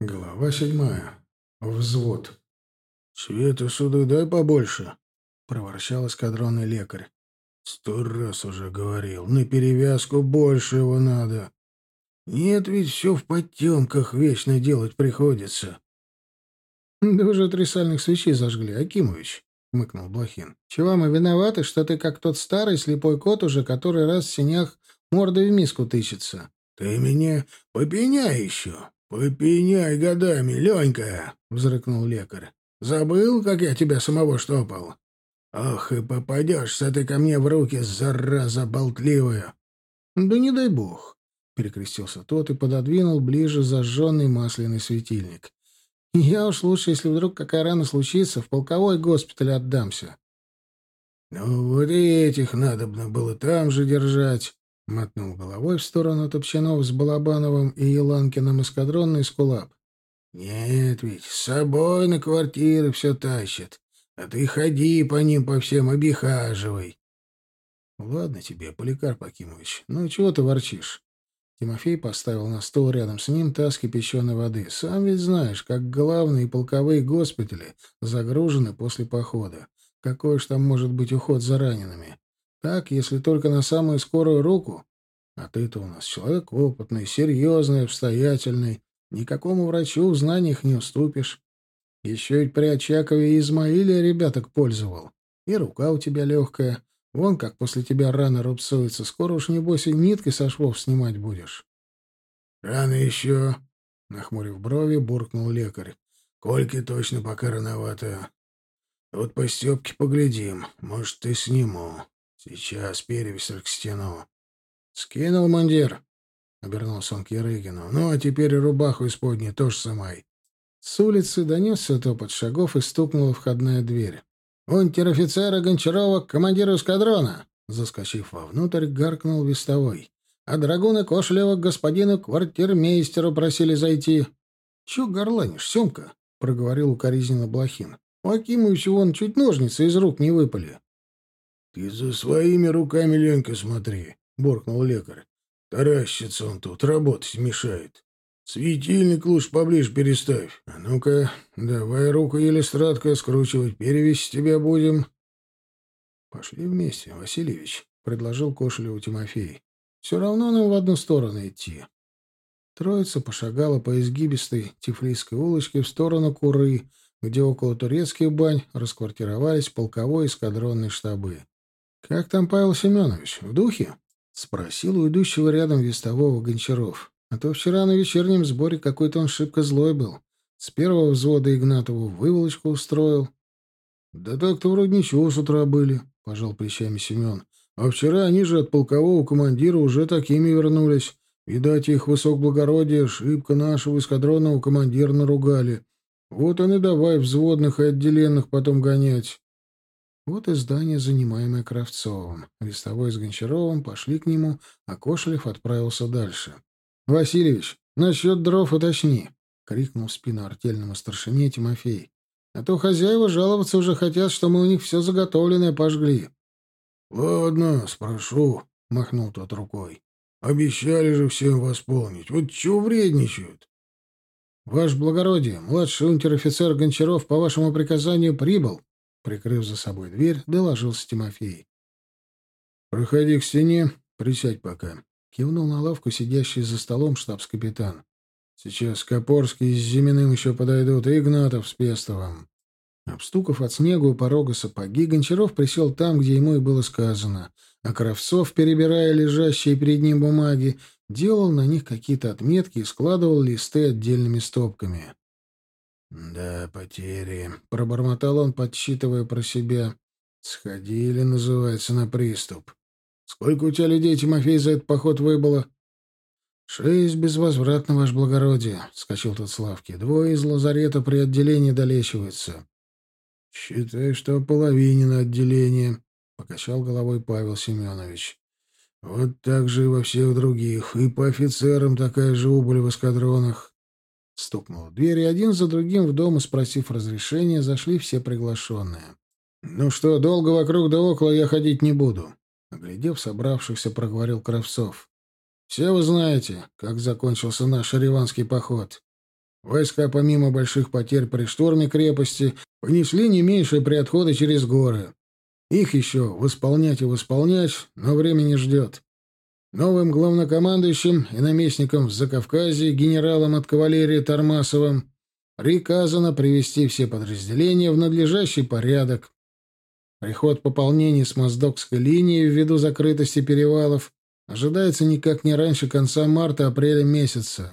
Глава седьмая. Взвод. «Света суды дай побольше», — проворчал эскадронный лекарь. «Сто раз уже говорил, на перевязку больше его надо. Нет, ведь все в потемках вечно делать приходится». «Да уже три сальных свечи зажгли, Акимович», — мыкнул Блохин. «Чего мы виноваты, что ты как тот старый слепой кот уже который раз в синях мордой в миску тычется?» «Ты меня попеняй еще, попеняй годами, Ленька!» — взрыкнул лекарь. «Забыл, как я тебя самого штопал? Ох, и попадешься ты ко мне в руки, зараза болтливая!» «Да не дай бог!» — перекрестился тот и пододвинул ближе зажженный масляный светильник. «Я уж лучше, если вдруг какая рана случится, в полковой госпиталь отдамся». «Ну, вот этих надобно было там же держать», Мотнул головой в сторону Топчанов с Балабановым и Еланкиным эскадронный скулап. «Нет ведь, с собой на квартиры все тащат. А ты ходи по ним по всем, обихаживай». «Ладно тебе, Поликарп Акимович, ну чего ты ворчишь?» Тимофей поставил на стол рядом с ним таз кипяченой воды. «Сам ведь знаешь, как главные полковые госпитали загружены после похода. Какой уж там может быть уход за ранеными. Так, если только на самую скорую руку. А ты-то у нас человек опытный, серьезный, обстоятельный. Никакому врачу в знаниях не уступишь. Еще ведь при Очакове и Измаиле ребяток пользовал. И рука у тебя легкая. Вон как после тебя рана рубцуется. Скоро уж, небось, и ниткой со швов снимать будешь. — Рано еще, — нахмурив брови, буркнул лекарь. — Кольки точно пока рановато. Вот по Степке поглядим. Может, и сниму. Сейчас перевесь к стену. Скинул мундир. Обернулся он к Ярыгину. Ну, а теперь рубаху исподней тоже сымай. С улицы донесся топот шагов и стукнула входная дверь. «Унтер-офицера Гончарова к командиру эскадрона!» Заскочив вовнутрь, гаркнул вестовой. «А драгуны Кошелева к господину квартирмейстеру просили зайти». «Чё горланишь, Семка?» — проговорил укоризненно Блохин. «У Акимовича вон чуть ножницы из рук не выпали». «Ты за своими руками, Ленька, смотри», — буркнул лекарь. «Таращится он тут, работать мешает. Светильник лучше поближе переставь. А ну-ка, давай руку еле стратко скручивать, перевесь тебя будем». «Пошли вместе, Васильевич», — предложил Кошелеву Тимофей. «Все равно нам в одну сторону идти». Троица пошагала по изгибистой Тифлисской улочке в сторону Куры, где около турецких бань расквартировались полковой эскадронные штабы. «Как там Павел Семенович? В духе?» — спросил у идущего рядом вестового Гончаров. «А то вчера на вечернем сборе какой-то он шибко злой был. С первого взвода Игнатову выволочку устроил». «Да так-то вроде ничего с утра были», — пожал плечами Семен. «А вчера они же от полкового командира уже такими вернулись. Видать, их высокоблагородие шибко нашего эскадронного командира наругали. Вот он и давай взводных и отделенных потом гонять». Вот и здание, занимаемое Кравцовым. Вестовой с Гончаровым пошли к нему, а Кошелев отправился дальше. — Васильевич, насчет дров уточни! — крикнул в спину артельному старшине Тимофей. — А то хозяева жаловаться уже хотят, что мы у них все заготовленное пожгли. — Ладно, спрошу, — махнул тот рукой. — Обещали же всем восполнить. Вот чего вредничают? — Ваше благородие, младший унтер-офицер Гончаров по вашему приказанию прибыл, Прикрыв за собой дверь, доложился Тимофей. «Проходи к стене, присядь пока», — кивнул на лавку сидящий за столом штабс-капитан. «Сейчас Копорский с Зиминым еще подойдут, и Игнатов с Пестовым». Обстукав от снега у порога сапоги, Гончаров присел там, где ему и было сказано, а Кравцов, перебирая лежащие перед ним бумаги, делал на них какие-то отметки и складывал листы отдельными стопками. «Да, потери», — пробормотал он, подсчитывая про себя. «Сходили, называется, на приступ. Сколько у тебя людей, Тимофей, за этот поход выбыло?» «Шесть безвозвратно, ваше благородие», — скачал тот Славки. «Двое из лазарета при отделении долечиваются». «Считай, что половина отделения», — покачал головой Павел Семенович. «Вот так же и во всех других. И по офицерам такая же убыль в эскадронах. Стукнул в дверь, и один за другим в дом, спросив разрешения, зашли все приглашенные. «Ну что, долго вокруг да около я ходить не буду», — оглядев собравшихся, проговорил Кравцов. «Все вы знаете, как закончился наш Ереванский поход. Войска, помимо больших потерь при штурме крепости, понесли не меньшее при отходе через горы. Их еще восполнять и восполнять, но время не ждет. Новым главнокомандующим и наместником в Закавказье, генералом от кавалерии Тормасовым, приказано привести все подразделения в надлежащий порядок. Приход пополнений с Моздокской линии ввиду закрытости перевалов ожидается никак не раньше конца марта-апреля месяца.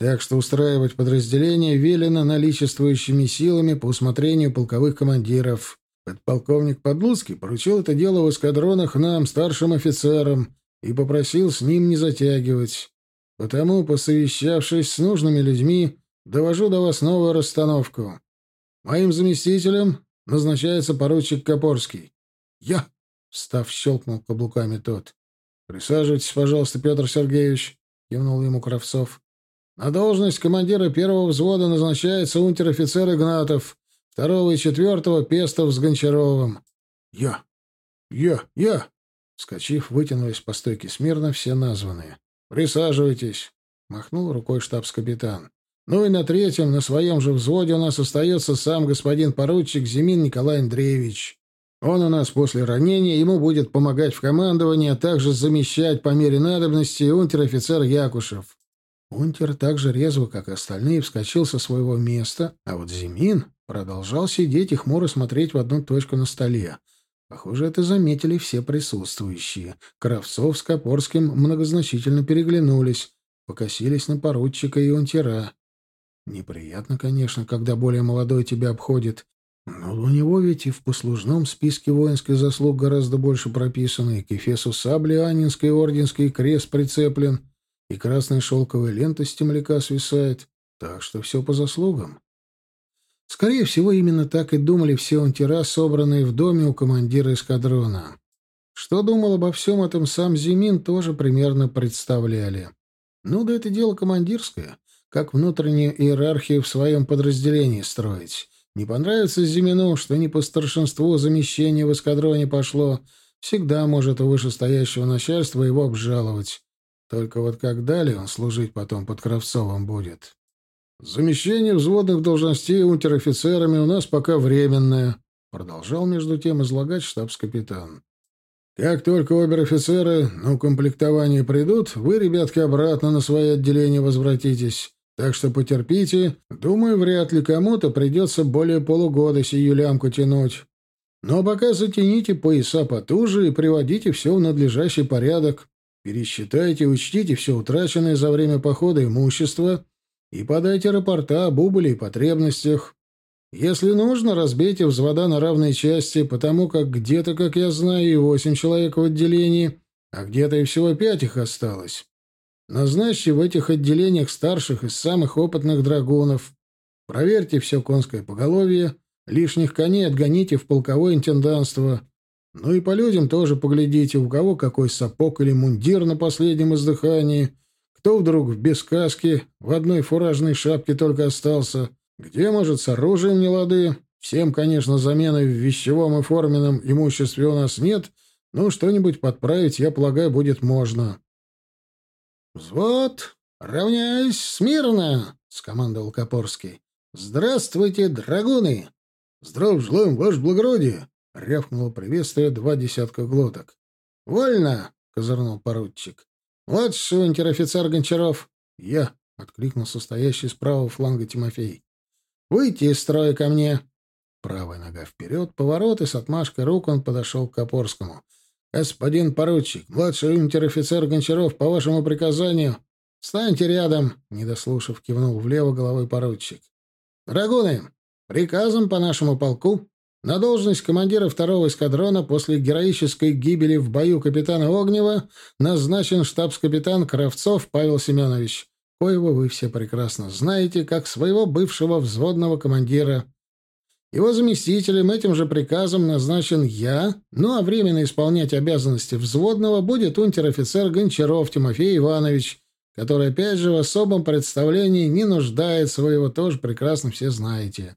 Так что устраивать подразделение велено наличествующими силами по усмотрению полковых командиров. Подполковник Подлуцкий поручил это дело в эскадронах нам, старшим офицерам, и попросил с ним не затягивать. Потому, посовещавшись с нужными людьми, довожу до вас новую расстановку. Моим заместителем назначается поручик Копорский. Я, встав, щелкнул каблуками тот. Присаживайтесь, пожалуйста, Петр Сергеевич, кивнул ему Кравцов. На должность командира первого взвода назначается унтер-офицер Игнатов, второго и четвертого — Пестов с Гончаровым. Я, я, я, Вскочив, вытянулись по стойке смирно все названные. «Присаживайтесь!» — махнул рукой штабс-капитан. «Ну и на третьем, на своем же взводе у нас остается сам господин поручик Зимин Николай Андреевич. Он у нас после ранения, ему будет помогать в командовании, а также замещать по мере надобности унтер-офицер Якушев». Унтер так же резво, как остальные, вскочил со своего места, а вот Зимин продолжал сидеть и хмуро смотреть в одну точку на столе. Похоже, это заметили все присутствующие. Кравцов с Копорским многозначительно переглянулись, покосились на поручика и унтера. Неприятно, конечно, когда более молодой тебя обходит, но у него ведь и в послужном списке воинских заслуг гораздо больше прописано, и к Эфесу сабли Анинской орденский крест прицеплен, и красная шелковая лента с темляка свисает, так что все по заслугам. Скорее всего, именно так и думали все унтера, собранные в доме у командира эскадрона. Что думал обо всем этом сам Зимин, тоже примерно представляли. Ну да это дело командирское, как внутреннюю иерархию в своем подразделении строить. Не понравится Зимину, что не по старшинству замещение в эскадроне пошло, всегда может у вышестоящего начальства его обжаловать. Только вот как далее он служить потом под Кравцовым будет? Замещение взводных должностей унтер-офицерами у нас пока временное, продолжал между тем излагать штабс-капитан. Как только обер-офицеры на укомплектование придут, вы, ребятки, обратно на свои отделения возвратитесь. Так что потерпите. Думаю, вряд ли кому-то придется более полугода сию лямку тянуть. Но пока затяните пояса потуже и приводите все в надлежащий порядок. Пересчитайте, учтите все утраченное за время похода имущество и подайте рапорта об убыли и потребностях. Если нужно, разбейте взвода на равные части, потому как где-то, как я знаю, и восемь человек в отделении, а где-то и всего пять их осталось. Назначьте в этих отделениях старших из самых опытных драгунов. Проверьте все конское поголовье, лишних коней отгоните в полковое интенданство. Ну и по людям тоже поглядите, у кого какой сапог или мундир на последнем издыхании — кто вдруг в бескаске, в одной фуражной шапке только остался? Где, может, с оружием не лады? Всем, конечно, замены в вещевом и форменном имуществе у нас нет, но что-нибудь подправить, я полагаю, будет можно. «Взвод, равняйсь смирно!» — скомандовал Копорский. «Здравствуйте, драгуны!» «Здрав желаем, ваше благородие!» — рявкнуло приветствие два десятка глоток. «Вольно!» — козырнул поручик. «Вот что, унтер-офицер Гончаров!» «Я!» — откликнулся стоящий с правого фланга Тимофей. «Выйти из строя ко мне!» Правая нога вперед, поворот, и с отмашкой рук он подошел к Копорскому. «Господин поручик, младший унтер-офицер Гончаров, по вашему приказанию...» «Встаньте рядом!» — не дослушав, кивнул влево головой поручик. «Драгуны, приказом по нашему полку на должность командира второго эскадрона после героической гибели в бою капитана Огнева назначен штабс-капитан Кравцов Павел Семенович, коего вы все прекрасно знаете, как своего бывшего взводного командира. Его заместителем этим же приказом назначен я, ну а временно исполнять обязанности взводного будет унтер-офицер Гончаров Тимофей Иванович, который опять же в особом представлении не нуждается, вы его тоже прекрасно все знаете.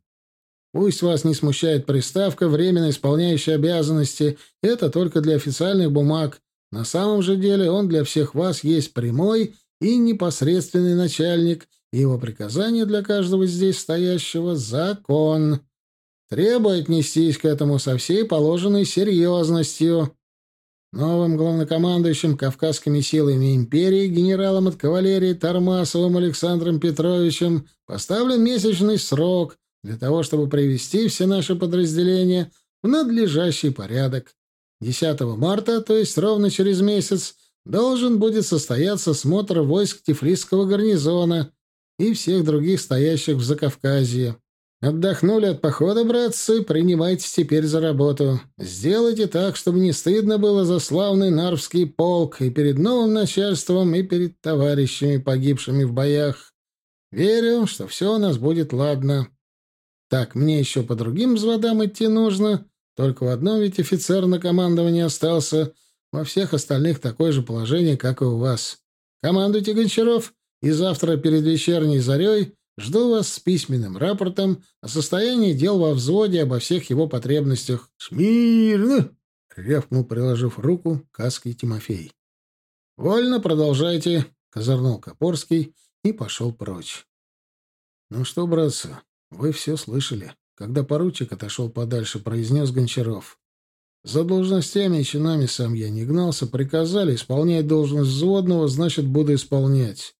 Пусть вас не смущает приставка, временно исполняющая обязанности. Это только для официальных бумаг. На самом же деле он для всех вас есть прямой и непосредственный начальник Его приказание для каждого здесь стоящего — закон. Требует отнестись к этому со всей положенной серьезностью. Новым главнокомандующим Кавказскими силами империи генералом от кавалерии Тормасовым Александром Петровичем поставлен месячный срок для того, чтобы привести все наши подразделения в надлежащий порядок. 10 марта, то есть ровно через месяц, должен будет состояться смотр войск Тифлисского гарнизона и всех других стоящих в Закавказье. Отдохнули от похода, братцы, принимайтесь теперь за работу. Сделайте так, чтобы не стыдно было за славный Нарвский полк и перед новым начальством, и перед товарищами, погибшими в боях. Верю, что все у нас будет ладно. Так, мне еще по другим взводам идти нужно. Только в одном ведь офицер на командовании остался. Во всех остальных такое же положение, как и у вас. Командуйте, Гончаров, и завтра перед вечерней зарей жду вас с письменным рапортом о состоянии дел во взводе обо всех его потребностях. «Смирно!» — рявкнул, приложив руку к каске Тимофей. «Вольно, продолжайте», — козырнул Копорский и пошел прочь. «Ну что, братцы, вы все слышали?» Когда поручик отошел подальше, произнес Гончаров. За должностями и чинами сам я не гнался, приказали исполнять должность взводного, значит, буду исполнять.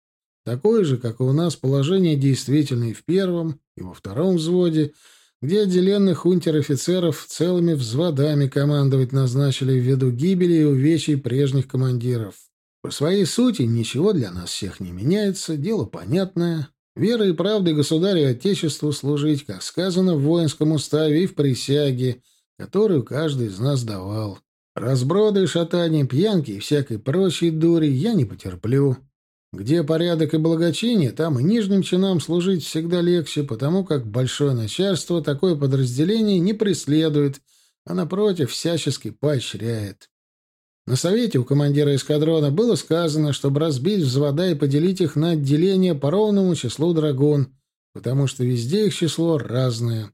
Такое же, как и у нас, положение действительно и в первом, и во втором взводе, где отделенных унтер-офицеров целыми взводами командовать назначили ввиду гибели и увечий прежних командиров. По своей сути ничего для нас всех не меняется, дело понятное, Верой и правдой государю и отечеству служить, как сказано в воинском уставе и в присяге, которую каждый из нас давал. Разброды, шатания, пьянки и всякой прочей дури я не потерплю. Где порядок и благочиние, там и нижним чинам служить всегда легче, потому как большое начальство такое подразделение не преследует, а, напротив, всячески поощряет. На совете у командира эскадрона было сказано, чтобы разбить взвода и поделить их на отделения по ровному числу драгун, потому что везде их число разное.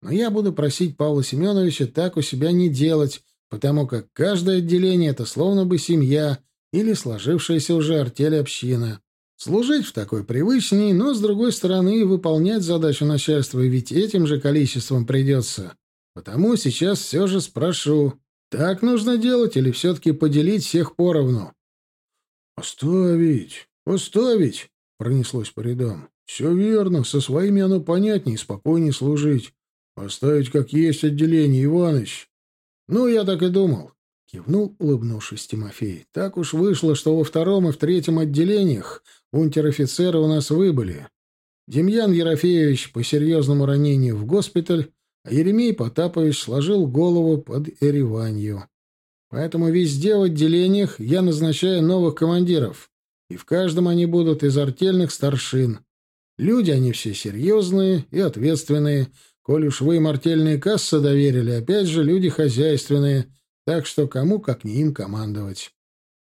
Но я буду просить Павла Семеновича так у себя не делать, потому как каждое отделение — это словно бы семья или сложившаяся уже артель община. Служить в такой привычней, но, с другой стороны, выполнять задачу начальства ведь этим же количеством придется. Потому сейчас все же спрошу, так нужно делать или все-таки поделить всех поровну? «Оставить! Оставить!» — пронеслось по рядам. «Все верно, со своими оно понятнее и спокойнее служить. Оставить как есть отделение, Иваныч». «Ну, я так и думал», — кивнул, улыбнувшись Тимофей. «Так уж вышло, что во втором и в третьем отделениях унтер-офицеры у нас выбыли. Демьян Ерофеевич по серьезному ранению в госпиталь, а Еремей Потапович сложил голову под Эреванью. Поэтому везде в отделениях я назначаю новых командиров, и в каждом они будут из артельных старшин. Люди они все серьезные и ответственные. Коль уж вы им артельные кассы доверили, опять же, люди хозяйственные, так что кому, как не им, командовать.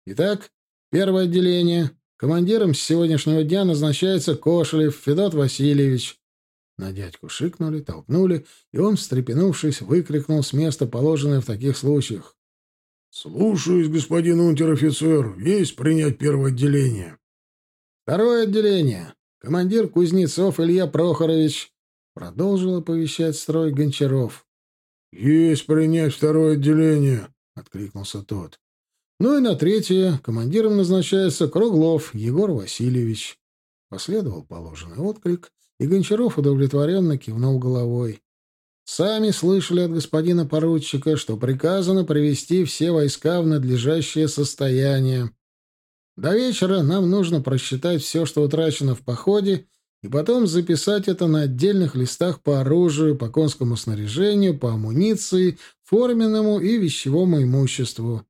Итак, первое отделение. Командиром с сегодняшнего дня назначается Кошелев Федот Васильевич. На дядьку шикнули, толкнули, и он, встрепенувшись, выкрикнул с места, положенное в таких случаях. — Слушаюсь, господин унтер-офицер. Есть принять первое отделение. — Второе отделение. Командир Кузнецов Илья Прохорович. Продолжил оповещать строй Гончаров. — Есть принять второе отделение, — откликнулся тот. Ну и на третье командиром назначается Круглов Егор Васильевич. Последовал положенный отклик, и Гончаров удовлетворенно кивнул головой. «Сами слышали от господина поручика, что приказано привести все войска в надлежащее состояние. До вечера нам нужно просчитать все, что утрачено в походе, и потом записать это на отдельных листах по оружию, по конскому снаряжению, по амуниции, форменному и вещевому имуществу.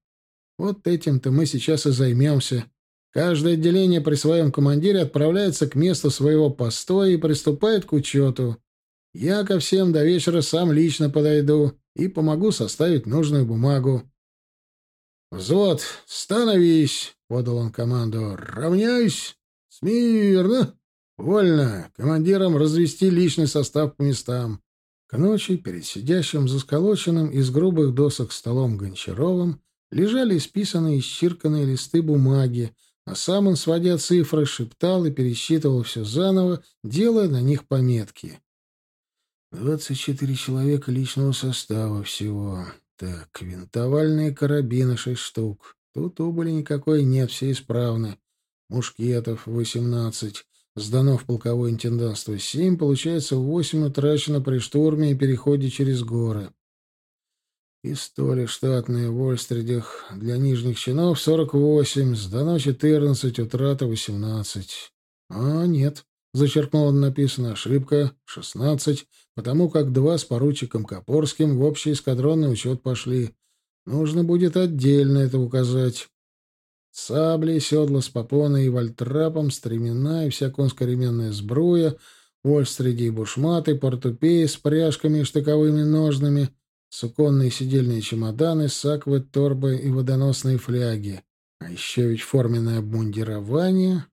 Вот этим-то мы сейчас и займемся». Каждое отделение при своем командире отправляется к месту своего постоя и приступает к учету. Я ко всем до вечера сам лично подойду и помогу составить нужную бумагу. «Взвод, становись!» — подал он команду. «Равняйсь! Смирно! Вольно! Командирам развести личный состав по местам». К ночи перед сидящим за сколоченным из грубых досок столом Гончаровым лежали исписанные и исчирканные листы бумаги, а сам он, сводя цифры, шептал и пересчитывал все заново, делая на них пометки. «Двадцать четыре человека личного состава всего. Так, винтовальные карабины шесть штук. Тут убыли никакой нет, все исправны. Мушкетов восемнадцать. Сдано в полковое интендантство семь, получается восемь утрачено при штурме и переходе через горы. Пистоли штатные в Ольстридях для нижних чинов сорок восемь, сдано четырнадцать, утрата восемнадцать. А, нет, зачеркнуло написано, ошибка шестнадцать, потому как два с поручиком Копорским в общий эскадронный учет пошли. Нужно будет отдельно это указать. Сабли, седла с попоной и вальтрапом, стремена и вся конскоременная сбруя, вольстриди и бушматы, портупеи с пряжками и штыковыми ножнами, суконные сидельные чемоданы, саквы, торбы и водоносные фляги. А еще ведь форменное обмундирование.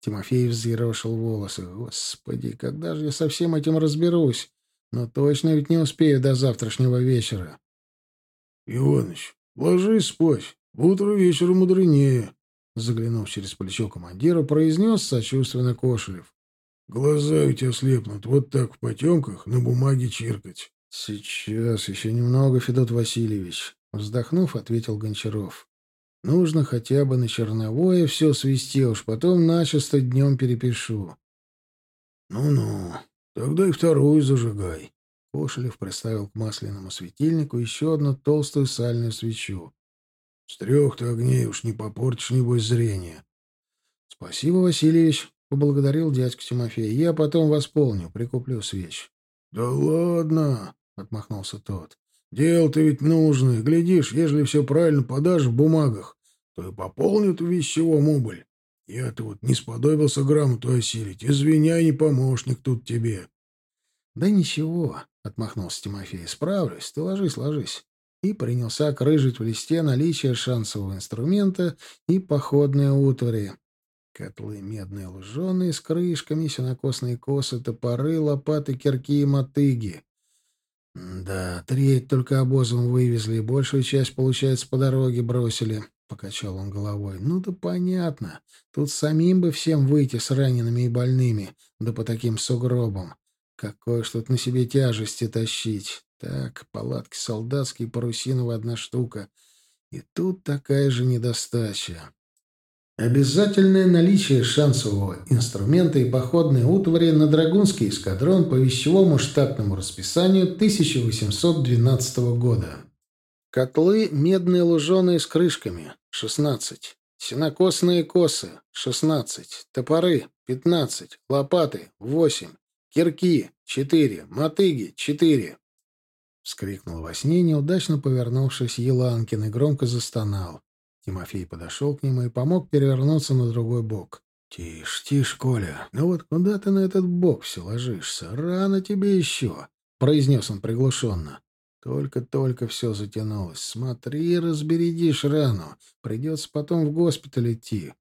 Тимофей взъерошил волосы. Господи, когда же я со всем этим разберусь? Но точно ведь не успею до завтрашнего вечера. — Иваныч, ложись спать. «Утро вечера мудренее», — заглянув через плечо командира, произнес сочувственно Кошелев. «Глаза у тебя слепнут, вот так в потемках на бумаге чиркать». «Сейчас еще немного, Федот Васильевич», — вздохнув, ответил Гончаров. «Нужно хотя бы на черновое все свести, уж потом начисто днем перепишу». «Ну-ну, тогда и вторую зажигай». Кошелев приставил к масляному светильнику еще одну толстую сальную свечу. С трех-то огней уж не попортишь, небось, зрение. — Спасибо, Васильевич, — поблагодарил дядька Тимофей. — Я потом восполню, прикуплю свеч. — Да ладно, — отмахнулся тот. — Дело-то ведь нужное. Глядишь, ежели все правильно подашь в бумагах, то и пополнят вещевом убыль. Я-то вот не сподобился грамоту осилить. Извиняй, не помощник тут тебе. — Да ничего, — отмахнулся Тимофей. — Справлюсь. Ты ложись, ложись и принялся крыжить в листе наличие шансового инструмента и походные утвари. Котлы медные луженые с крышками, сенокосные косы, топоры, лопаты, кирки и мотыги. «Да, треть только обозом вывезли, и большую часть, получается, по дороге бросили», — покачал он головой. «Ну да понятно. Тут самим бы всем выйти с ранеными и больными, да по таким сугробам. Какой ж тут на себе тяжести тащить. Так, палатки солдатские, парусиновая одна штука. И тут такая же недостача. Обязательное наличие шансового инструмента и походной утвари на Драгунский эскадрон по вещевому штатному расписанию 1812 года. Котлы медные луженые с крышками — 16. Сенокосные косы — 16. Топоры — 15. Лопаты — 8. Кирки — 4. Мотыги — 4. — вскрикнул во сне, неудачно повернувшись Еланкин, и громко застонал. Тимофей подошел к нему и помог перевернуться на другой бок. — Тише, тише, Коля. Ну вот куда ты на этот бок все ложишься? Рано тебе еще, — произнес он приглушенно. Только-только все затянулось. Смотри, разбередишь рану. Придется потом в госпиталь идти.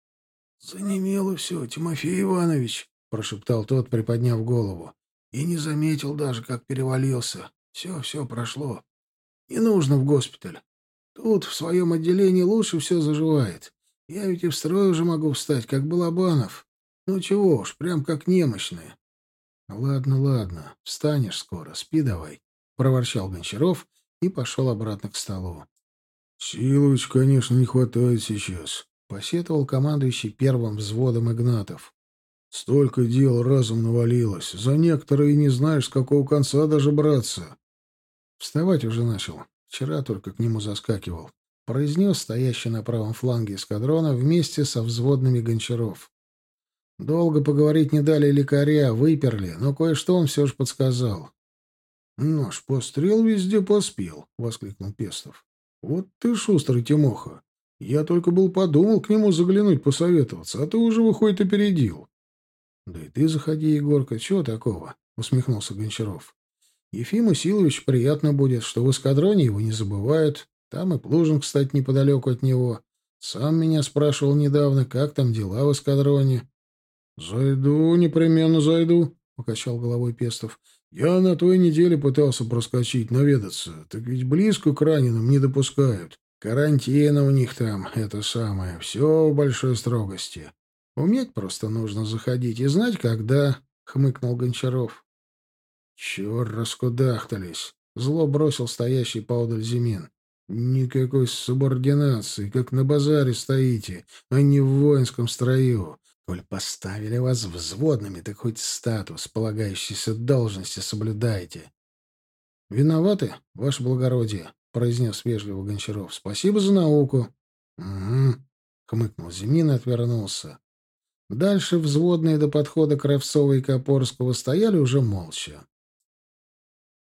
— Занемело все, Тимофей Иванович, — прошептал тот, приподняв голову. — И не заметил даже, как перевалился. Все, все прошло. Не нужно в госпиталь. Тут, в своем отделении, лучше все заживает. Я ведь и в строй уже могу встать, как Балабанов. Ну чего уж, прям как немощные. — Ладно, ладно, встанешь скоро, спи давай, — проворчал Гончаров и пошел обратно к столу. — Силович, конечно, не хватает сейчас, — посетовал командующий первым взводом Игнатов. — Столько дел разом навалилось. За некоторые не знаешь, с какого конца даже браться. Вставать уже начал. Вчера только к нему заскакивал. Произнес стоящий на правом фланге эскадрона вместе со взводными гончаров. Долго поговорить не дали лекаря, выперли, но кое-что он все же подсказал. — Наш пострел везде поспел, — воскликнул Пестов. — Вот ты шустрый, Тимоха. Я только был подумал к нему заглянуть, посоветоваться, а ты уже, выходит, опередил. — Да и ты заходи, Егорка, чего такого? — усмехнулся Гончаров. Ефиму Силовичу приятно будет, что в эскадроне его не забывают. Там и Плужин, кстати, неподалеку от него. Сам меня спрашивал недавно, как там дела в эскадроне. — Зайду, непременно зайду, — покачал головой Пестов. — Я на той неделе пытался проскочить, наведаться. Так ведь близко к раненым не допускают. Карантина у них там, это самое, все в большой строгости. Уметь просто нужно заходить и знать, когда, — хмыкнул Гончаров. Чего раскудахтались? Зло бросил стоящий поодаль Зимин. Никакой субординации, как на базаре стоите, а не в воинском строю. Коль поставили вас взводными, так хоть статус, полагающийся должности, соблюдайте. — Виноваты, ваше благородие, — произнес вежливо Гончаров. — Спасибо за науку. — Угу, — хмыкнул Зимин и отвернулся. Дальше взводные до подхода Кравцова и Копорского стояли уже молча.